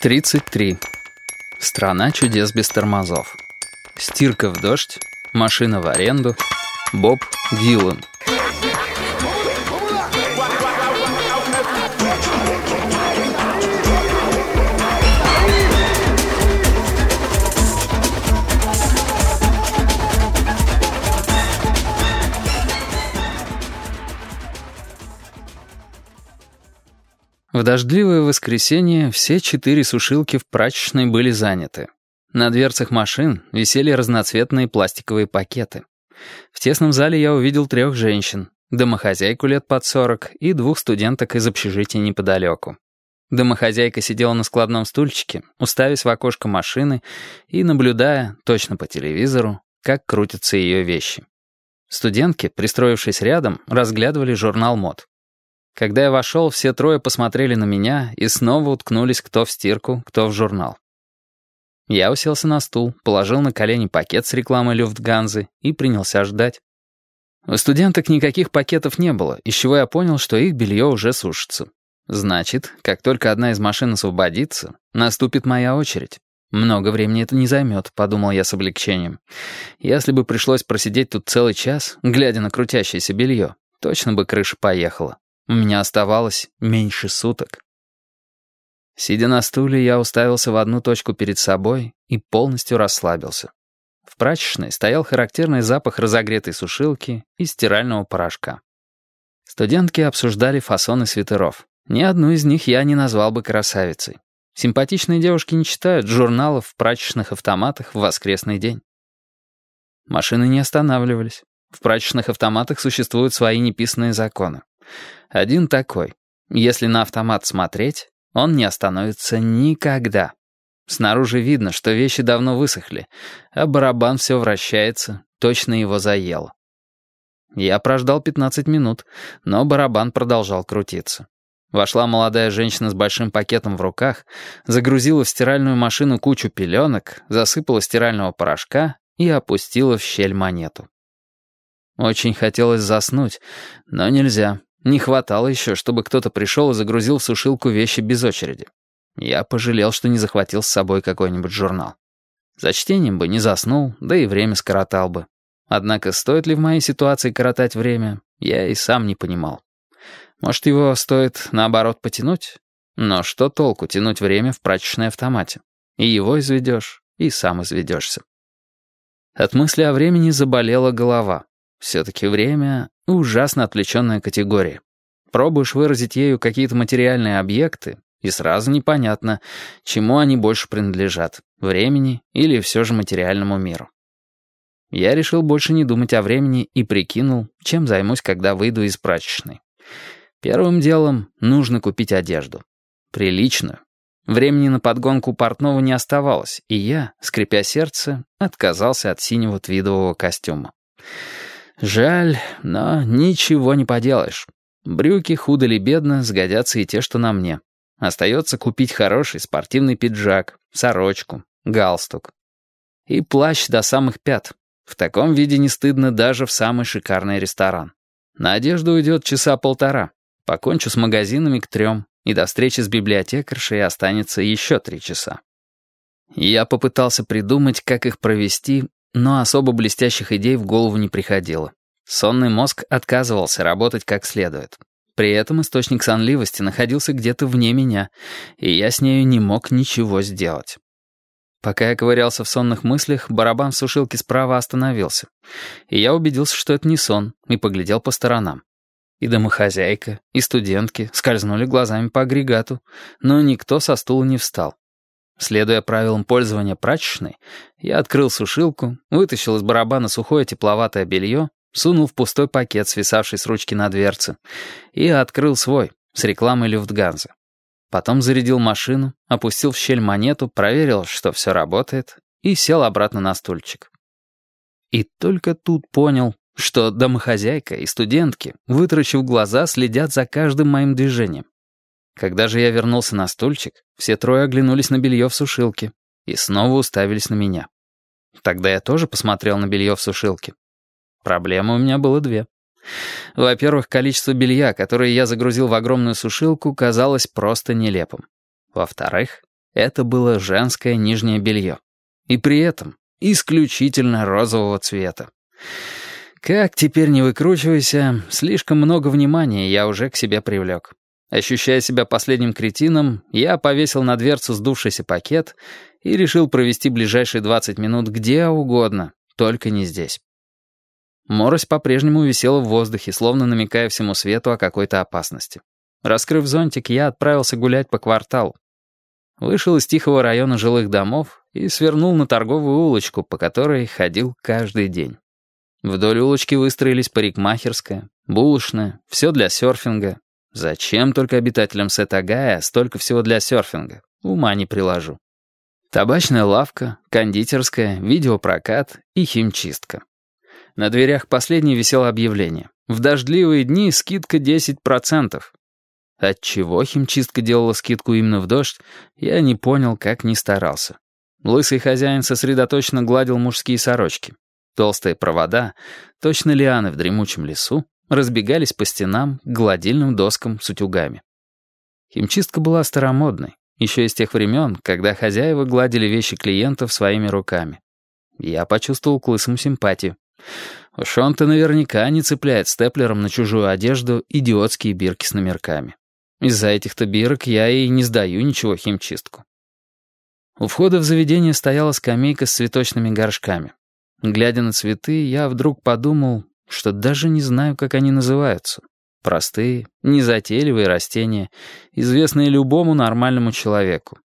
33. Страна чудес без тормозов. Стирка в дождь, машина в аренду, Боб Дилан. В дождливое воскресенье все четыре сушилки в прачечной были заняты. На дверцах машин висели разноцветные пластиковые пакеты. В тесном зале я увидел трех женщин, домохозяйку лет под сорок и двух студенток из общежития неподалеку. Домохозяйка сидела на складном стульчике, уставясь в окошко машины и наблюдая, точно по телевизору, как крутятся ее вещи. Студентки, пристроившись рядом, разглядывали журнал мод. Когда я вошел, все трое посмотрели на меня и снова уткнулись кто в стирку, кто в журнал. Я уселся на стул, положил на колени пакет с рекламой Люфтганзы и принялся ждать. У студенток никаких пакетов не было, из чего я понял, что их белье уже сушится. Значит, как только одна из машин освободится, наступит моя очередь. Много времени это не займет, подумал я с облегчением. Если бы пришлось просидеть тут целый час, глядя на крутящееся белье, точно бы крыша поехала. У меня оставалось меньше суток. Сидя на стуле, я уставился в одну точку перед собой и полностью расслабился. В прачечной стоял характерный запах разогретой сушилки и стирального порошка. Студентки обсуждали фасоны свитеров. Ни одну из них я не назвал бы красавицей. Симпатичные девушки не читают журналов в прачечных автоматах в воскресный день. Машины не останавливались. В прачечных автоматах существуют свои неписанные законы. Один такой. Если на автомат смотреть, он не остановится никогда. Снаружи видно, что вещи давно высохли, а барабан все вращается, точно его заело. Я прождал 15 минут, но барабан продолжал крутиться. Вошла молодая женщина с большим пакетом в руках, загрузила в стиральную машину кучу пеленок, засыпала стирального порошка и опустила в щель монету. Очень хотелось заснуть, но нельзя. Не хватало еще, чтобы кто-то пришел и загрузил в сушилку вещи без очереди. Я пожалел, что не захватил с собой какой-нибудь журнал. За чтением бы не заснул, да и время скоротал бы. Однако стоит ли в моей ситуации коротать время, я и сам не понимал. Может, его стоит, наоборот, потянуть? Но что толку тянуть время в прачечной автомате? И его изведешь, и сам изведешься. От мысли о времени заболела голова. Все-таки время — ужасно отвлеченная категория. Пробуешь выразить ею какие-то материальные объекты, и сразу непонятно, чему они больше принадлежат — времени или все же материальному миру. Я решил больше не думать о времени и прикинул, чем займусь, когда выйду из прачечной. Первым делом нужно купить одежду. Приличную. Времени на подгонку портного не оставалось, и я, скрипя сердце, отказался от синего твидового костюма. Жаль, но ничего не поделаешь. Брюки, худо ли бедно, сгодятся и те, что на мне. Остается купить хороший спортивный пиджак, сорочку, галстук. И плащ до самых пят. В таком виде не стыдно даже в самый шикарный ресторан. На одежду уйдет часа полтора. Покончу с магазинами к трем, и до встречи с библиотекаршей останется еще три часа. Я попытался придумать, как их провести, но особо блестящих идей в голову не приходило. Сонный мозг отказывался работать как следует. При этом источник сонливости находился где-то вне меня, и я с нею не мог ничего сделать. Пока я ковырялся в сонных мыслях, барабан в сушилке справа остановился. И я убедился, что это не сон, и поглядел по сторонам. И домохозяйка, и студентки скользнули глазами по агрегату, но никто со стула не встал. Следуя правилам пользования прачечной, я открыл сушилку, вытащил из барабана сухое тепловатое белье, сунул в пустой пакет, свисавший с ручки на дверце, и открыл свой, с рекламой Люфтганза. Потом зарядил машину, опустил в щель монету, проверил, что все работает, и сел обратно на стульчик. И только тут понял, что домохозяйка и студентки, вытрачив глаза, следят за каждым моим движением. Когда же я вернулся на стульчик, все трое оглянулись на белье в сушилке и снова уставились на меня. Тогда я тоже посмотрел на белье в сушилке. Проблемы у меня было две. Во-первых, количество белья, которое я загрузил в огромную сушилку, казалось просто нелепым. Во-вторых, Это было женское нижнее белье. И при этом исключительно розового цвета. Как теперь не выкручивайся, слишком много внимания я уже к себе привлек. Ощущая себя последним кретином, я повесил на дверцу сдувшийся пакет и решил провести ближайшие 20 минут где угодно, только не здесь. Морось по-прежнему висела в воздухе, словно намекая всему свету о какой-то опасности. Раскрыв зонтик, я отправился гулять по кварталу. Вышел из тихого района жилых домов и свернул на торговую улочку, по которой ходил каждый день. Вдоль улочки выстроились парикмахерская, булочная, все для серфинга. Зачем только обитателям Сетагая столько всего для серфинга? Ума не приложу. Табачная лавка, кондитерская, видеопрокат и химчистка. На дверях последнее висело объявление. В дождливые дни скидка 10%. Отчего химчистка делала скидку именно в дождь, я не понял, как ни старался. Лысый хозяин сосредоточенно гладил мужские сорочки. Толстые провода, точно лианы в дремучем лесу, разбегались по стенам гладильным доскам с утюгами. Химчистка была старомодной, еще из тех времен, когда хозяева гладили вещи клиентов своими руками. Я почувствовал к лысому симпатию. Уж он-то наверняка не цепляет степлером на чужую одежду идиотские бирки с номерками. Из-за этих-то бирок я и не сдаю ничего химчистку. У входа в заведение стояла скамейка с цветочными горшками. Глядя на цветы, я вдруг подумал, что даже не знаю, как они называются. Простые, незатейливые растения, известные любому нормальному человеку.